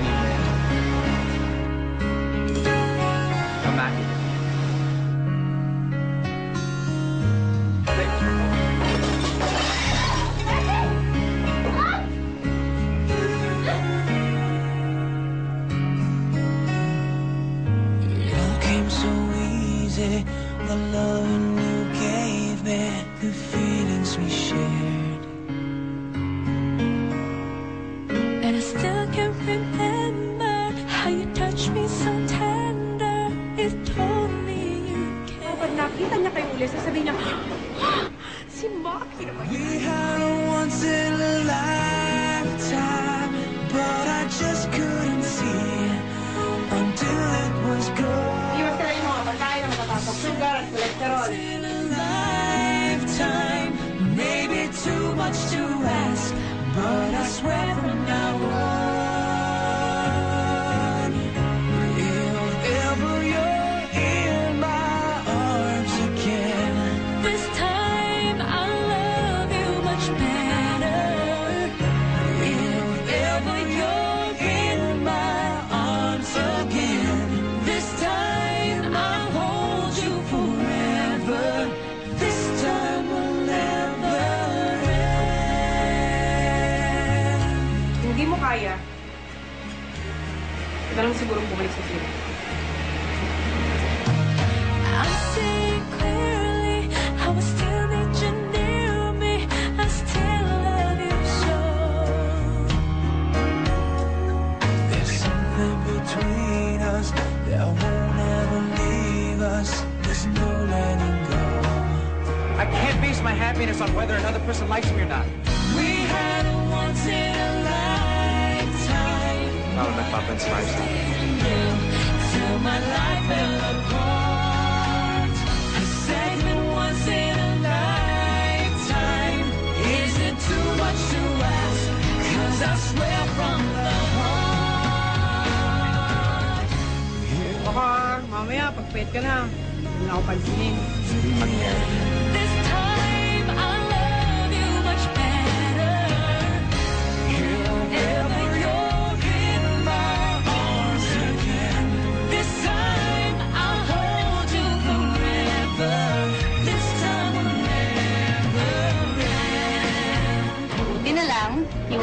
anywhere. Come back. The loving you gave me, Sasabihin niya, si Maki naman. We had a once in a lifetime, but I just couldn't see until it was gone. Iwas ka yung mga pagkain ng matatapag sugar at cholesterol. Maybe too much to ask, but I swear us. There's no letting go. I can't base my happiness on whether another person likes me or not. We had a once in a lifetime. Lalo sa Till my life fell apart. A segment once in a lifetime. Is it too much to ask? Cause I swear from the heart. Baka mamaya, pag pet ka na, hindi na ako pansinin. This time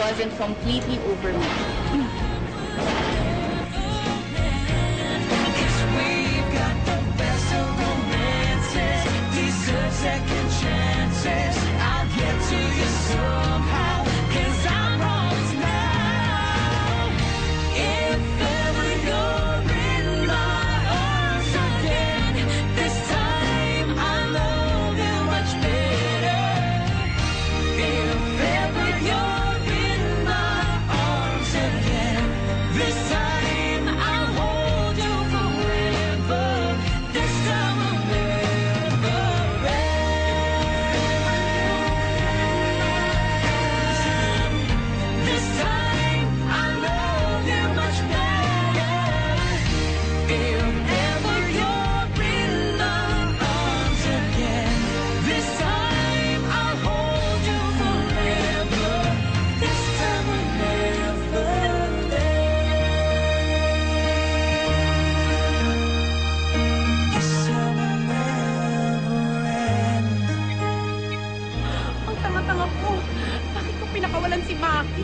wasn't completely over Maki?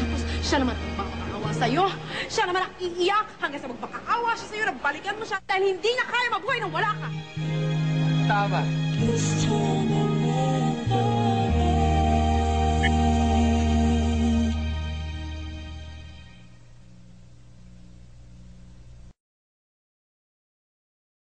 Tapos siya naman ang makakaawa sa'yo. Siya naman ang iiyak hanggang sa magpakaawa siya sa'yo na balikan mo siya dahil hindi niya kaya mabuhay nang wala ka. Tama. Time